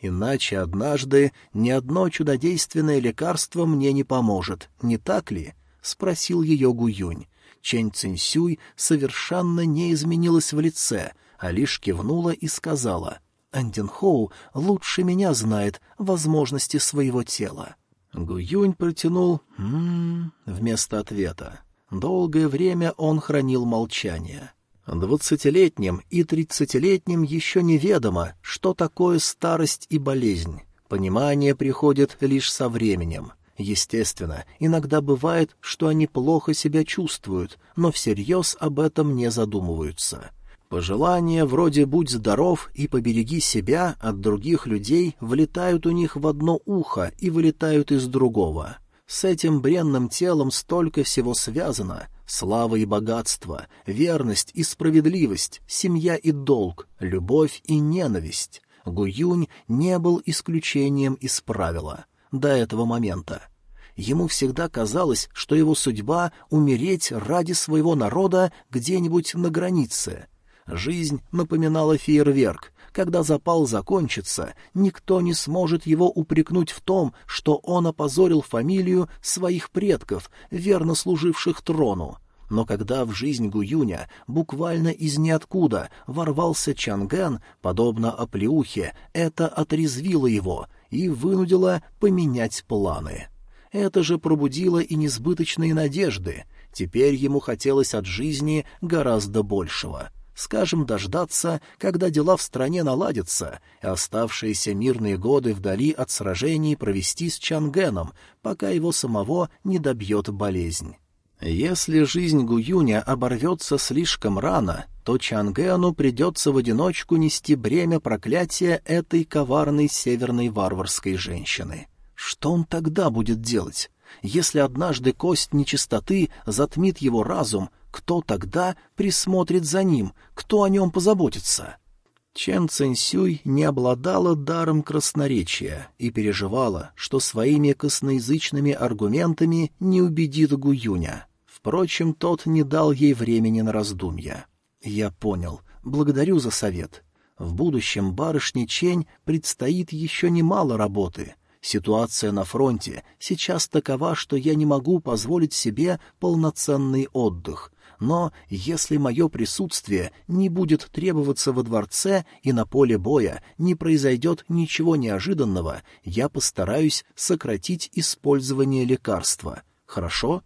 A: Иначе однажды ни одно чудодейственное лекарство мне не поможет, не так ли? — спросил ее Гуюнь. Чэнь Цинсюй совершенно не изменилась в лице, а лишь кивнула и сказала — Анденхоу лучше меня знает возможности своего тела. Гуюнь протянул «м-м» вместо ответа. Долгое время он хранил молчание. Двадцатилетним и тридцатилетним еще неведомо, что такое старость и болезнь. Понимание приходит лишь со временем. Естественно, иногда бывает, что они плохо себя чувствуют, но всерьез об этом не задумываются. Пожелания вроде «будь здоров» и «побереги себя» от других людей влетают у них в одно ухо и вылетают из другого. С этим бренным телом столько всего связано — слава и богатство, верность и справедливость, семья и долг, любовь и ненависть. Гуюнь не был исключением из правила до этого момента. Ему всегда казалось, что его судьба — умереть ради своего народа где-нибудь на границе — Жизнь напоминала фейерверк. Когда запал закончится, никто не сможет его упрекнуть в том, что он опозорил фамилию своих предков, верно служивших трону. Но когда в жизнь Гуюня буквально из ниоткуда ворвался Чангэн, подобно оплеухе, это отрезвило его и вынудило поменять планы. Это же пробудило и несбыточные надежды. Теперь ему хотелось от жизни гораздо большего — скажем, дождаться, когда дела в стране наладятся, и оставшиеся мирные годы вдали от сражений провести с Чангеном, пока его самого не добьет болезнь. Если жизнь Гуюня оборвется слишком рано, то Чангену придется в одиночку нести бремя проклятия этой коварной северной варварской женщины. Что он тогда будет делать? Если однажды кость нечистоты затмит его разум, кто тогда присмотрит за ним, кто о нем позаботится? Чен Цэнсюй не обладала даром красноречия и переживала, что своими косноязычными аргументами не убедит Гуюня. Впрочем, тот не дал ей времени на раздумья. «Я понял. Благодарю за совет. В будущем барышне Чень предстоит еще немало работы. Ситуация на фронте сейчас такова, что я не могу позволить себе полноценный отдых но если мое присутствие не будет требоваться во дворце и на поле боя не произойдет ничего неожиданного, я постараюсь сократить использование лекарства. Хорошо?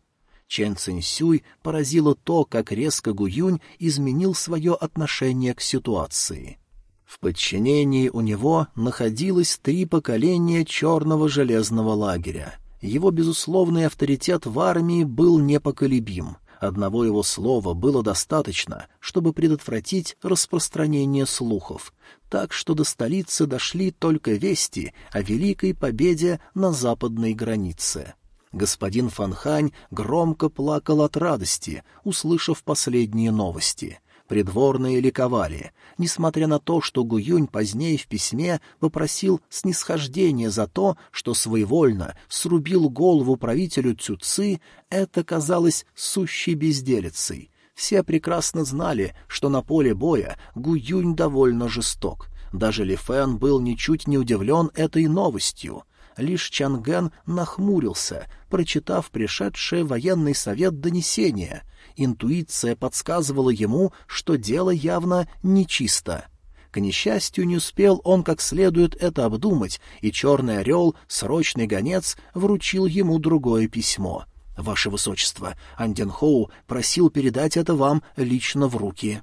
A: Чен Цинсюй поразило то, как резко Гуюнь изменил свое отношение к ситуации. В подчинении у него находилось три поколения черного железного лагеря. Его безусловный авторитет в армии был непоколебим. Одного его слова было достаточно, чтобы предотвратить распространение слухов, так что до столицы дошли только вести о великой победе на западной границе. Господин Фанхань громко плакал от радости, услышав последние новости — Придворные ликовали, несмотря на то, что Гуюнь позднее в письме попросил снисхождения за то, что своевольно срубил голову правителю Цюци, это казалось сущей безделицей. Все прекрасно знали, что на поле боя Гуюнь довольно жесток. Даже Ли Фэн был ничуть не удивлен этой новостью. Лишь Чангэн нахмурился, прочитав пришедшее военный совет донесение — Интуиция подсказывала ему, что дело явно нечисто. К несчастью, не успел он как следует это обдумать, и черный орел, срочный гонец, вручил ему другое письмо. «Ваше Высочество, Анденхоу просил передать это вам лично в руки».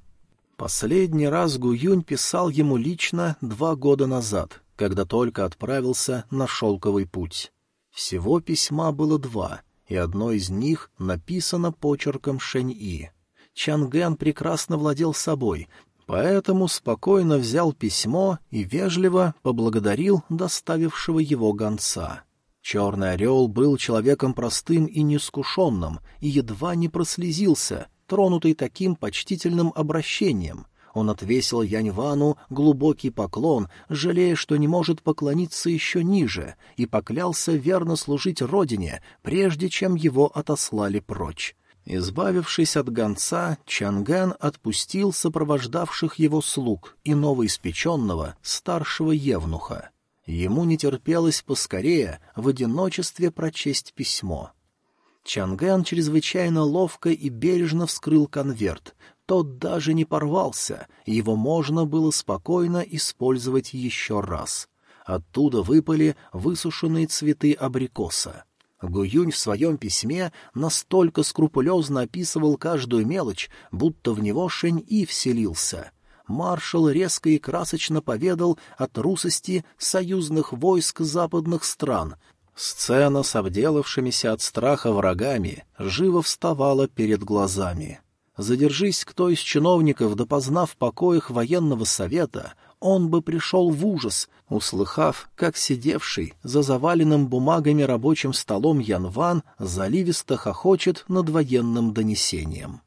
A: Последний раз Гуюнь писал ему лично два года назад, когда только отправился на шелковый путь. Всего письма было два — и одно из них написано почерком Шэнь-И. Чанген прекрасно владел собой, поэтому спокойно взял письмо и вежливо поблагодарил доставившего его гонца. Черный орел был человеком простым и неискушенным и едва не прослезился, тронутый таким почтительным обращением. Он отвесил Яньвану глубокий поклон, жалея, что не может поклониться еще ниже, и поклялся верно служить родине, прежде чем его отослали прочь. Избавившись от гонца, Чанган отпустил сопровождавших его слуг и новоиспеченного старшего евнуха. Ему не терпелось поскорее в одиночестве прочесть письмо. Чанган чрезвычайно ловко и бережно вскрыл конверт. Тот даже не порвался, его можно было спокойно использовать еще раз. Оттуда выпали высушенные цветы абрикоса. Гуюнь в своем письме настолько скрупулезно описывал каждую мелочь, будто в него Шень-И вселился. Маршал резко и красочно поведал о трусости союзных войск западных стран. Сцена с обделавшимися от страха врагами живо вставала перед глазами. Задержись кто из чиновников, допоздна в покоях военного совета, он бы пришел в ужас, услыхав, как сидевший за заваленным бумагами рабочим столом Янван заливисто хохочет над военным донесением.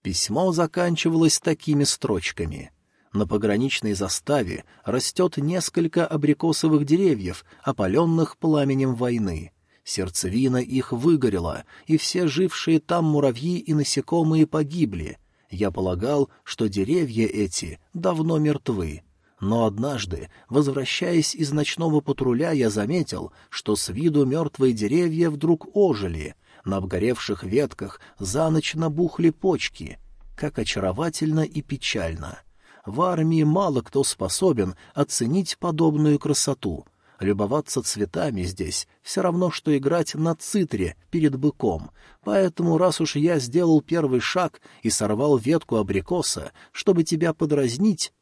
A: Письмо заканчивалось такими строчками. На пограничной заставе растет несколько абрикосовых деревьев, опаленных пламенем войны. Сердцевина их выгорела, и все жившие там муравьи и насекомые погибли. Я полагал, что деревья эти давно мертвы. Но однажды, возвращаясь из ночного патруля, я заметил, что с виду мертвые деревья вдруг ожили. На обгоревших ветках за ночь набухли почки. Как очаровательно и печально. В армии мало кто способен оценить подобную красоту. Любоваться цветами здесь все равно, что играть на цитре перед быком. Поэтому, раз уж я сделал первый шаг и сорвал ветку абрикоса, чтобы тебя подразнить,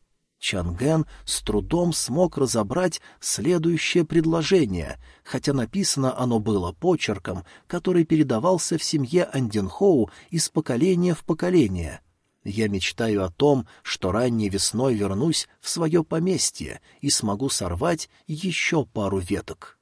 A: Чанген с трудом смог разобрать следующее предложение, хотя написано оно было почерком, который передавался в семье Андинхоу из поколения в поколение. Я мечтаю о том, что ранней весной вернусь в свое поместье и смогу сорвать еще пару веток.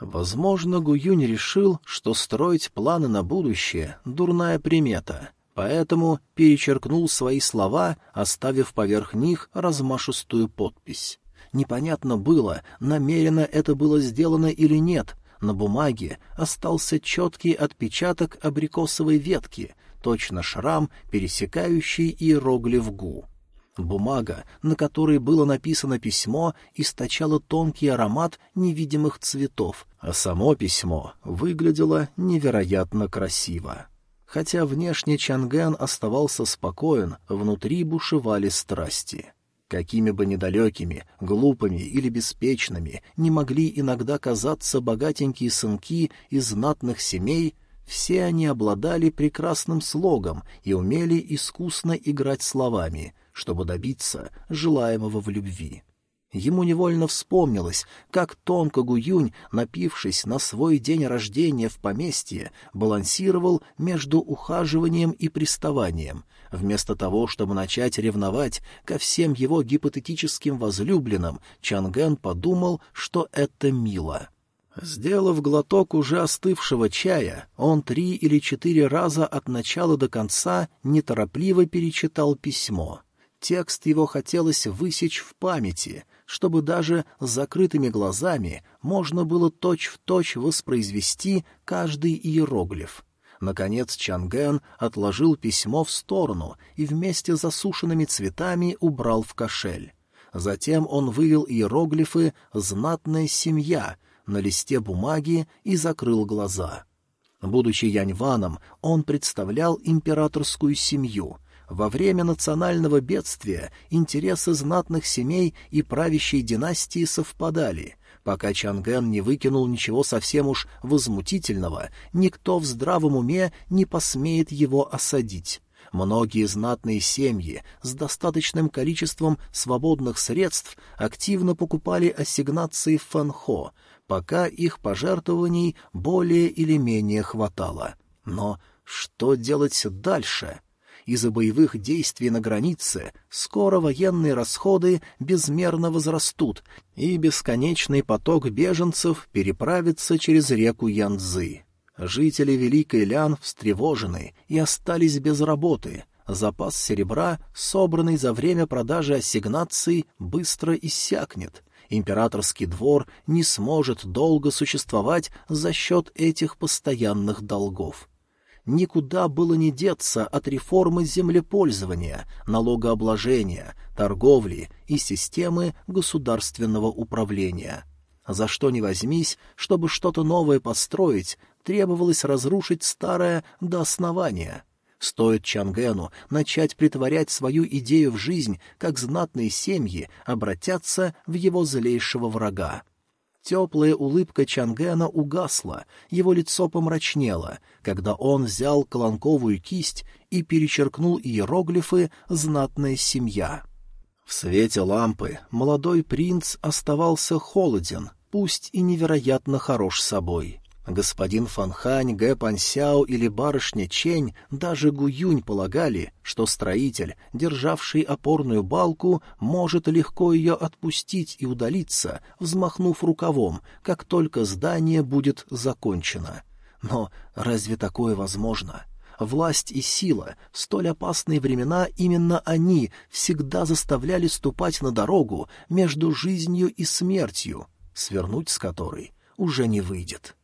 A: Возможно, Гуюнь решил, что строить планы на будущее — дурная примета — поэтому перечеркнул свои слова, оставив поверх них размашистую подпись. Непонятно было, намеренно это было сделано или нет. На бумаге остался четкий отпечаток абрикосовой ветки, точно шрам, пересекающий иероглиф «гу». Бумага, на которой было написано письмо, источала тонкий аромат невидимых цветов, а само письмо выглядело невероятно красиво. Хотя внешне Чангэн оставался спокоен, внутри бушевали страсти. Какими бы недалекими, глупыми или беспечными не могли иногда казаться богатенькие сынки из знатных семей, все они обладали прекрасным слогом и умели искусно играть словами, чтобы добиться желаемого в любви. Ему невольно вспомнилось, как тонко Гуюнь, напившись на свой день рождения в поместье, балансировал между ухаживанием и приставанием. Вместо того, чтобы начать ревновать ко всем его гипотетическим возлюбленным, Чангэн подумал, что это мило. Сделав глоток уже остывшего чая, он три или четыре раза от начала до конца неторопливо перечитал письмо. Текст его хотелось высечь в памяти — чтобы даже с закрытыми глазами можно было точь-в-точь точь воспроизвести каждый иероглиф. Наконец Чанген отложил письмо в сторону и вместе с засушенными цветами убрал в кошель. Затем он вывел иероглифы «Знатная семья» на листе бумаги и закрыл глаза. Будучи Яньваном, он представлял императорскую семью — во время национального бедствия интересы знатных семей и правящей династии совпадали. Пока Чангэн не выкинул ничего совсем уж возмутительного, никто в здравом уме не посмеет его осадить. Многие знатные семьи с достаточным количеством свободных средств активно покупали ассигнации Фанхо, пока их пожертвований более или менее хватало. Но что делать дальше? Из-за боевых действий на границе скоро военные расходы безмерно возрастут, и бесконечный поток беженцев переправится через реку Янцзы. Жители Великой Лян встревожены и остались без работы. Запас серебра, собранный за время продажи ассигнаций, быстро иссякнет. Императорский двор не сможет долго существовать за счет этих постоянных долгов никуда было не деться от реформы землепользования, налогообложения, торговли и системы государственного управления. За что ни возьмись, чтобы что-то новое построить, требовалось разрушить старое до основания. Стоит Чангену начать притворять свою идею в жизнь, как знатные семьи обратятся в его злейшего врага. Теплая улыбка Чангена угасла, его лицо помрачнело, когда он взял колонковую кисть и перечеркнул иероглифы «Знатная семья». В свете лампы молодой принц оставался холоден, пусть и невероятно хорош собой. Господин Фанхань, Гэ Пансяо или барышня Чень, даже Гуюнь полагали, что строитель, державший опорную балку, может легко ее отпустить и удалиться, взмахнув рукавом, как только здание будет закончено. Но разве такое возможно? Власть и сила, в столь опасные времена именно они всегда заставляли ступать на дорогу между жизнью и смертью, свернуть с которой уже не выйдет.